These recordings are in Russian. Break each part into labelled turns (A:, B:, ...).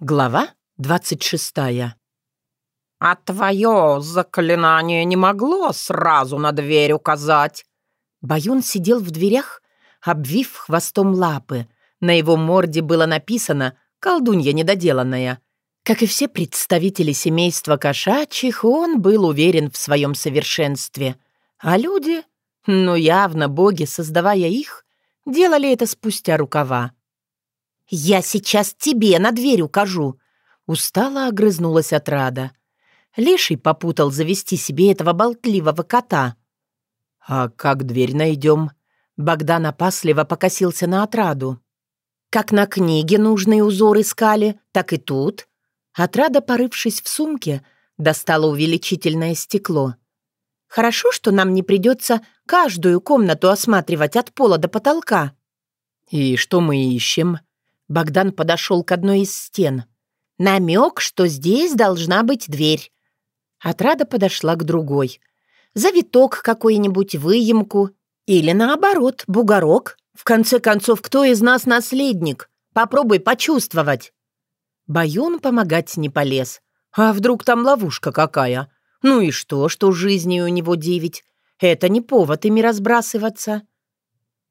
A: Глава двадцать шестая.
B: «А твое заклинание не могло сразу на дверь указать?»
A: Баюн сидел в дверях, обвив хвостом лапы. На его морде было написано «Колдунья недоделанная». Как и все представители семейства кошачьих, он был уверен в своем совершенстве. А люди, ну явно боги, создавая их, делали это спустя рукава. «Я сейчас тебе на дверь укажу!» Устало огрызнулась от Рада. Леший попутал завести себе этого болтливого кота. «А как дверь найдем?» Богдан опасливо покосился на отраду. «Как на книге нужный узор искали, так и тут». Отрада, порывшись в сумке, достала увеличительное стекло. «Хорошо, что нам не придется каждую комнату осматривать от пола до потолка». «И что мы ищем?» Богдан подошел к одной из стен. Намек, что здесь должна быть дверь. Отрада подошла к другой. Завиток какой-нибудь, выемку. Или наоборот, бугорок. В конце концов, кто из нас наследник? Попробуй почувствовать. Баюн помогать не полез. А вдруг там ловушка какая? Ну и что, что жизни у него девять? Это не повод ими разбрасываться.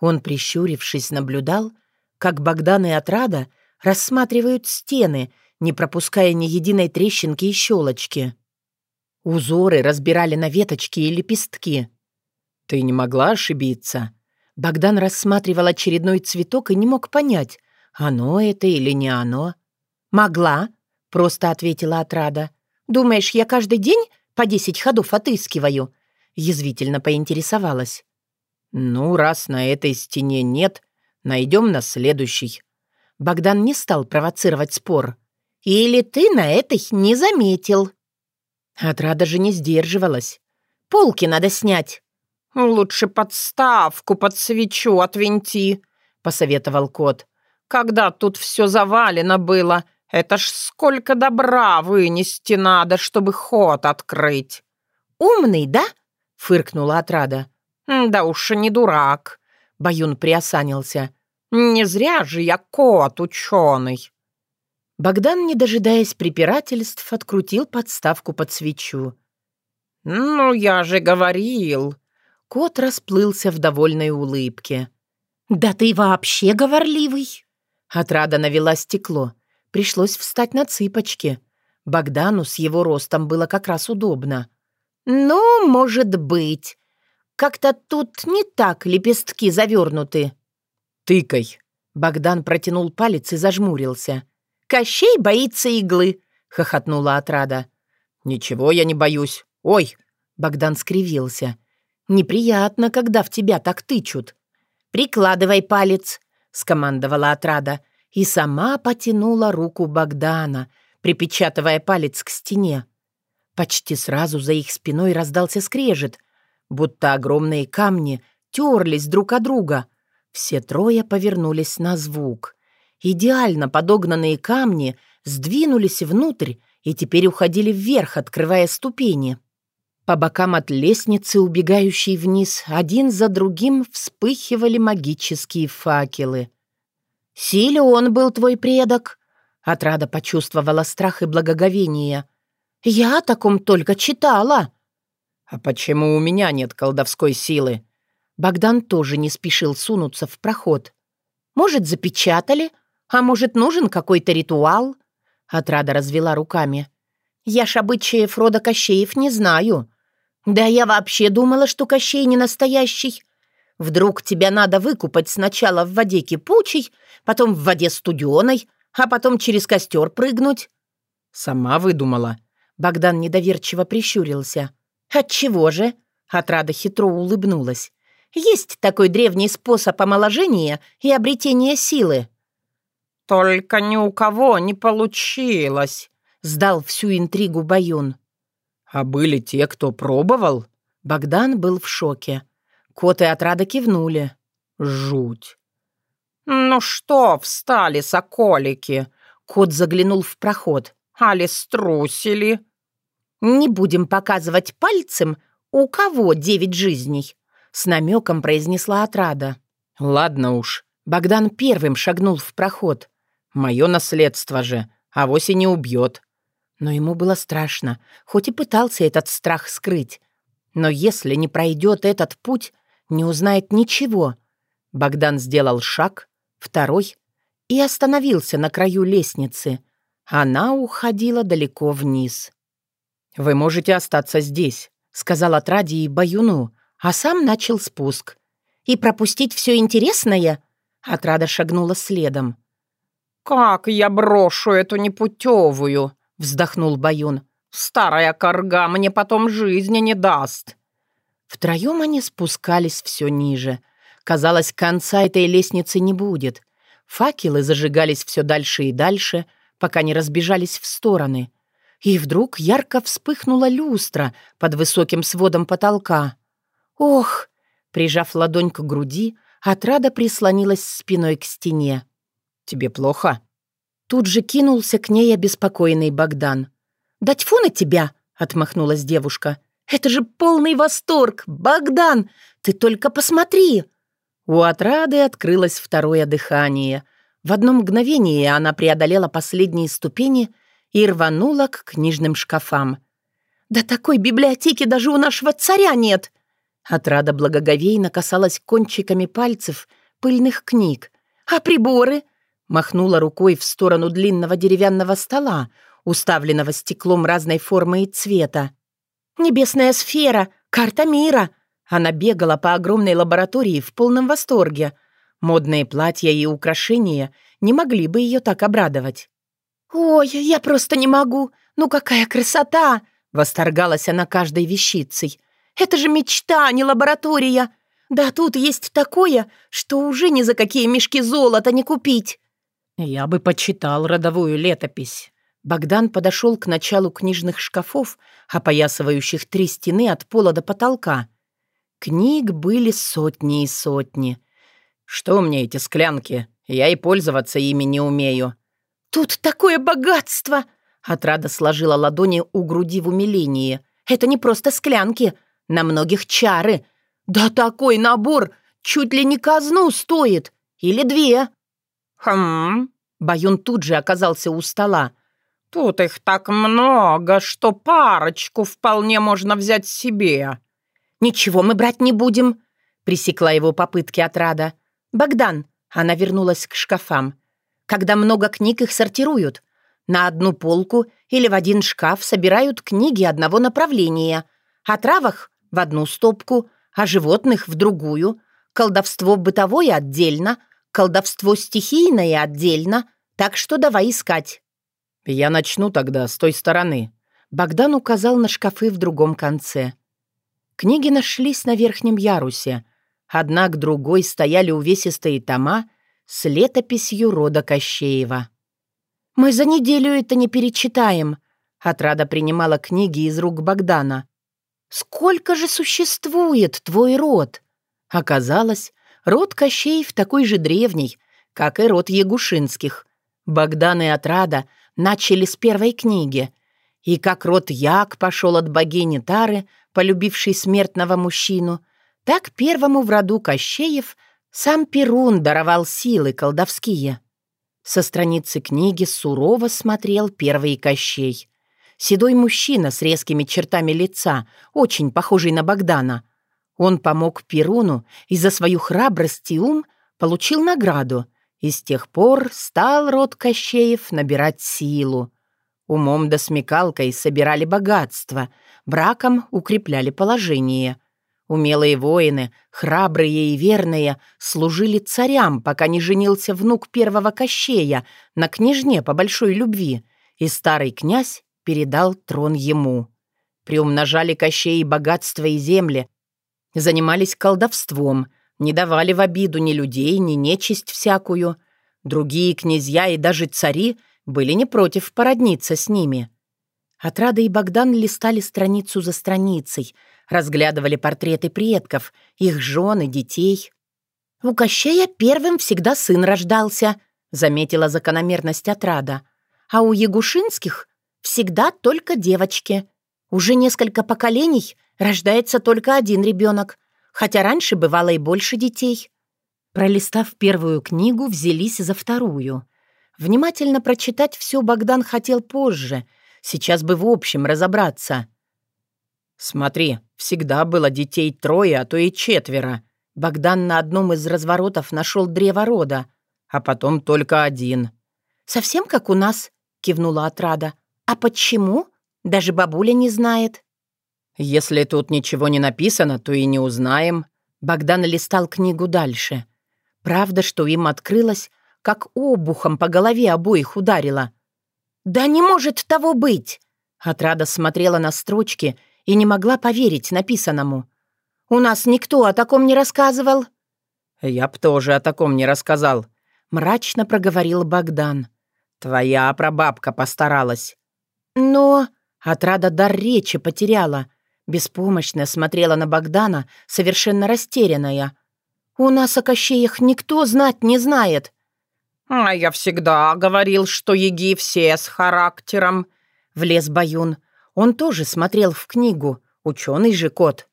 A: Он, прищурившись, наблюдал, как Богдан и Отрада рассматривают стены, не пропуская ни единой трещинки и щелочки. Узоры разбирали на веточки и лепестки. «Ты не могла ошибиться?» Богдан рассматривал очередной цветок и не мог понять, оно это или не оно. «Могла», — просто ответила Отрада. «Думаешь, я каждый день по десять ходов отыскиваю?» Язвительно поинтересовалась. «Ну, раз на этой стене нет, Найдем на следующий». Богдан не стал провоцировать спор. «Или ты на этой не заметил?» Отрада же не сдерживалась. «Полки надо снять».
B: «Лучше подставку под свечу отвинти», — посоветовал кот. «Когда тут все завалено было, это ж сколько добра вынести надо, чтобы ход открыть».
A: «Умный, да?» — фыркнула отрада.
B: «Да уж не дурак»,
A: Баюн приосанился.
B: «Не зря же я кот ученый!»
A: Богдан, не дожидаясь препирательств, открутил подставку под свечу.
B: «Ну, я же говорил!»
A: Кот расплылся в довольной улыбке. «Да ты вообще говорливый!» Отрада навела стекло. Пришлось встать на цыпочки. Богдану с его ростом было как раз удобно. «Ну, может быть. Как-то тут не так лепестки завернуты». «Тыкай». Богдан протянул палец и зажмурился. «Кощей боится иглы», — хохотнула отрада. «Ничего я не боюсь. Ой!» Богдан скривился. «Неприятно, когда в тебя так тычут». «Прикладывай палец», — скомандовала отрада, и сама потянула руку Богдана, припечатывая палец к стене. Почти сразу за их спиной раздался скрежет — будто огромные камни терлись друг о друга. Все трое повернулись на звук. Идеально подогнанные камни сдвинулись внутрь и теперь уходили вверх, открывая ступени. По бокам от лестницы, убегающей вниз, один за другим вспыхивали магические факелы. «Силен был твой предок!» Отрада почувствовала страх и благоговение. «Я о таком только читала!» «А почему у меня нет колдовской силы?» Богдан тоже не спешил сунуться в проход. «Может, запечатали? А может, нужен какой-то ритуал?» Отрада развела руками. «Я ж обычаев рода Кощеев не знаю. Да я вообще думала, что Кощей не настоящий. Вдруг тебя надо выкупать сначала в воде кипучей, потом в воде студеной, а потом через костер прыгнуть?» «Сама выдумала». Богдан недоверчиво прищурился. «Отчего же?» — отрада хитро улыбнулась. «Есть такой древний способ омоложения и обретения силы».
B: «Только ни у кого не получилось», —
A: сдал всю интригу Баюн. «А были те, кто пробовал?» Богдан был в шоке. Кот и отрада кивнули. «Жуть!»
B: «Ну что встали, соколики?»
A: Кот заглянул в проход.
B: «Али струсили?»
A: «Не будем показывать пальцем, у кого девять жизней», — с намеком произнесла отрада.
B: «Ладно уж».
A: Богдан первым шагнул в проход.
B: «Мое наследство же. а вось и не убьет.
A: Но ему было страшно, хоть и пытался этот страх скрыть. Но если не пройдет этот путь, не узнает ничего. Богдан сделал шаг, второй, и остановился на краю лестницы. Она уходила далеко вниз.
B: «Вы можете остаться здесь», — сказал Отради и Баюну,
A: а сам начал спуск. «И пропустить все интересное?» Отрада шагнула следом.
B: «Как я брошу эту непутевую?» — вздохнул Баюн. «Старая корга мне потом жизни не даст».
A: Втроем они спускались все ниже. Казалось, конца этой лестницы не будет. Факелы зажигались все дальше и дальше, пока не разбежались в стороны. И вдруг ярко вспыхнула люстра под высоким сводом потолка. «Ох!» Прижав ладонь к груди, отрада прислонилась спиной к стене.
B: «Тебе плохо?»
A: Тут же кинулся к ней обеспокоенный Богдан. «Да тьфу на тебя!» — отмахнулась девушка. «Это же полный восторг! Богдан, ты только посмотри!» У отрады открылось второе дыхание. В одно мгновение она преодолела последние ступени и рванула к книжным шкафам. «Да такой библиотеки даже у нашего царя нет!» Отрада благоговейно касалась кончиками пальцев пыльных книг. «А приборы?» Махнула рукой в сторону длинного деревянного стола, уставленного стеклом разной формы и цвета. «Небесная сфера! Карта мира!» Она бегала по огромной лаборатории в полном восторге. Модные платья и украшения не могли бы ее так обрадовать. «Ой, я просто не могу! Ну какая красота!» Восторгалась она каждой вещицей. «Это же мечта, а не лаборатория! Да тут есть такое, что уже ни за какие мешки золота не купить!»
B: «Я бы почитал родовую летопись».
A: Богдан подошел к началу книжных шкафов, опоясывающих три стены от пола до потолка. Книг были сотни и сотни.
B: «Что мне эти склянки? Я и пользоваться ими не умею».
A: «Тут такое богатство!» Отрада сложила ладони у груди в умилении. «Это не просто склянки, на многих чары. Да такой набор чуть ли не казну стоит. Или две».
B: «Хм...»
A: Баюн тут же оказался у стола.
B: «Тут их так много, что парочку вполне можно взять себе».
A: «Ничего мы брать не будем», — пресекла его попытки отрада. «Богдан», — она вернулась к шкафам. «Когда много книг, их сортируют. На одну полку или в один шкаф собирают книги одного направления. О травах — в одну стопку, о животных — в другую. Колдовство бытовое отдельно — Колдовство стихийное отдельно, так что давай искать».
B: «Я начну тогда с той стороны».
A: Богдан указал на шкафы в другом конце. Книги нашлись на верхнем ярусе. Одна к другой стояли увесистые тома с летописью рода Кощеева. «Мы за неделю это не перечитаем», — Отрада принимала книги из рук Богдана. «Сколько же существует твой род?» Оказалось, Род Кощеев такой же древний, как и род Ягушинских. Богдан и Отрада начали с первой книги. И как род Як пошел от богини Тары, полюбившей смертного мужчину, так первому в роду Кощеев сам Перун даровал силы колдовские. Со страницы книги сурово смотрел первый Кощей. Седой мужчина с резкими чертами лица, очень похожий на Богдана — он помог Перуну и за свою храбрость и ум получил награду, и с тех пор стал род Кощеев набирать силу. Умом да смекалкой собирали богатство, браком укрепляли положение. Умелые воины, храбрые и верные, служили царям, пока не женился внук первого Кощея на княжне по большой любви, и старый князь передал трон ему. Приумножали Кощеи богатство и земли, Занимались колдовством, не давали в обиду ни людей, ни нечисть всякую. Другие князья и даже цари были не против породниться с ними. Отрада и Богдан листали страницу за страницей, разглядывали портреты предков, их жен и детей. «У Кощея первым всегда сын рождался», — заметила закономерность отрада. «А у Ягушинских всегда только девочки. Уже несколько поколений Рождается только один ребенок, хотя раньше бывало и больше детей. Пролистав первую книгу, взялись за вторую. Внимательно прочитать все Богдан хотел позже. Сейчас бы в общем разобраться.
B: «Смотри, всегда было детей трое, а то и четверо».
A: Богдан на одном из разворотов нашел древо рода.
B: «А потом только один».
A: «Совсем как у нас», — кивнула отрада. «А почему? Даже бабуля не знает».
B: «Если тут ничего не написано, то и не узнаем».
A: Богдан листал книгу дальше. Правда, что им открылось, как обухом по голове обоих ударило. «Да не может того быть!» Отрада смотрела на строчки и не могла поверить написанному. «У нас никто о таком не рассказывал».
B: «Я б тоже о таком не рассказал», — мрачно проговорил Богдан. «Твоя прабабка постаралась».
A: «Но...» — отрада дар речи потеряла. Беспомощно смотрела на Богдана, совершенно растерянная. «У нас о кощеях никто знать не знает».
B: «А я всегда говорил, что еги все с характером», — влез Баюн. Он тоже смотрел в книгу, ученый же кот.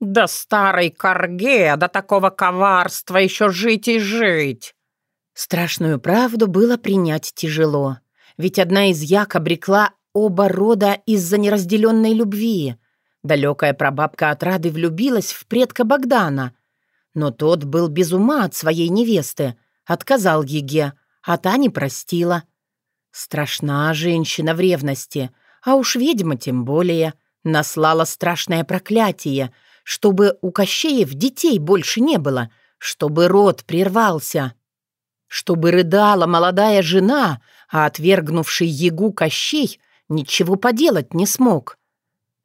B: «Да старой корге, до такого коварства еще жить и жить!»
A: Страшную правду было принять тяжело, ведь одна из як обрекла оба рода из-за неразделенной любви. Далекая прабабка от Рады влюбилась в предка Богдана, но тот был без ума от своей невесты, отказал Еге, а та не простила. Страшна женщина в ревности — а уж ведьма тем более наслала страшное проклятие, чтобы у Кощеев детей больше не было, чтобы род прервался, чтобы рыдала молодая жена, а отвергнувший Ягу Кощей ничего поделать не смог.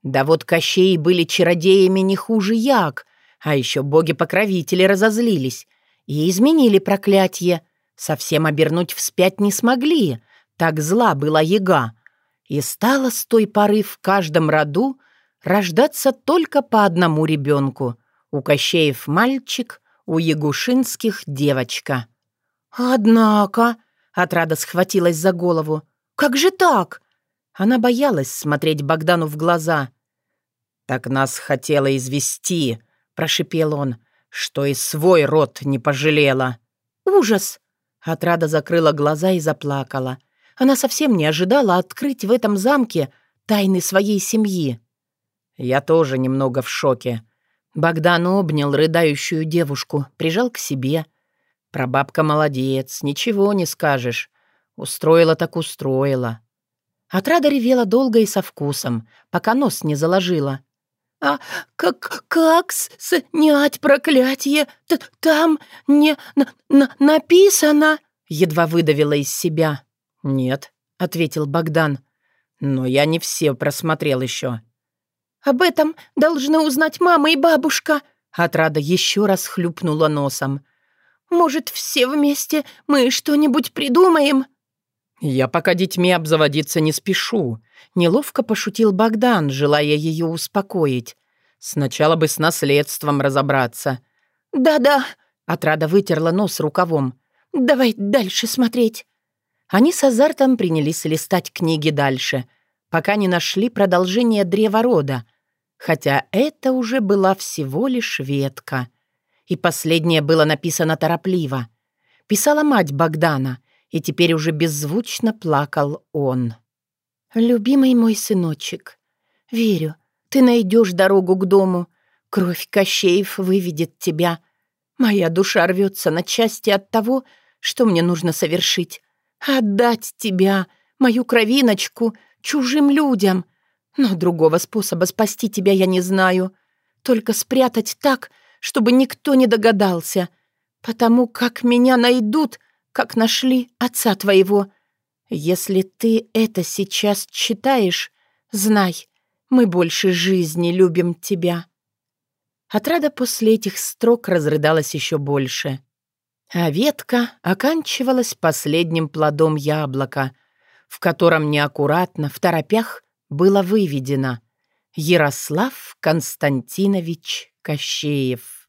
A: Да вот Кощеи были чародеями не хуже Яг, а еще боги-покровители разозлились и изменили проклятие. Совсем обернуть вспять не смогли, так зла была Яга, и стало с той поры в каждом роду рождаться только по одному ребенку. У Кощеев мальчик, у Ягушинских девочка. «Однако...» — отрада схватилась за голову. «Как же так?» Она боялась смотреть Богдану в глаза.
B: «Так нас хотела извести», — прошипел он, «что и свой род не пожалела».
A: «Ужас!» Отрада закрыла глаза и заплакала. Она совсем не ожидала открыть в этом замке тайны своей семьи.
B: «Я тоже немного в шоке».
A: Богдан обнял рыдающую девушку, прижал к себе.
B: «Прабабка молодец, ничего не скажешь. Устроила так устроила».
A: Отрада ревела долго и со вкусом, пока нос не заложила. «А как, как снять проклятие? Т Там не на написано?» Едва выдавила из себя.
B: «Нет», — ответил Богдан. «Но я не все просмотрел еще».
A: «Об этом должны узнать мама и бабушка», — Отрада еще раз хлюпнула носом. «Может, все вместе мы что-нибудь придумаем?»
B: «Я пока детьми обзаводиться не спешу», — неловко пошутил Богдан, желая ее успокоить. «Сначала бы с наследством разобраться».
A: «Да-да», — Отрада вытерла нос рукавом. «Давай дальше смотреть». Они с азартом принялись листать книги дальше, пока не нашли продолжение древа рода, хотя это уже была всего лишь ветка. И последнее было написано торопливо. Писала мать Богдана, и теперь уже беззвучно плакал он. «Любимый мой сыночек, верю, ты найдешь дорогу к дому. Кровь Кощеев выведет тебя. Моя душа рвется на части от того, что мне нужно совершить. Отдать тебя, мою кровиночку, чужим людям. Но другого способа спасти тебя я не знаю. Только спрятать так, чтобы никто не догадался. Потому как меня найдут, как нашли отца твоего. Если ты это сейчас читаешь, знай, мы больше жизни любим тебя». Отрада после этих строк разрыдалась еще больше а ветка оканчивалась последним плодом яблока, в котором неаккуратно, в торопях, было выведено «Ярослав Константинович Кощеев».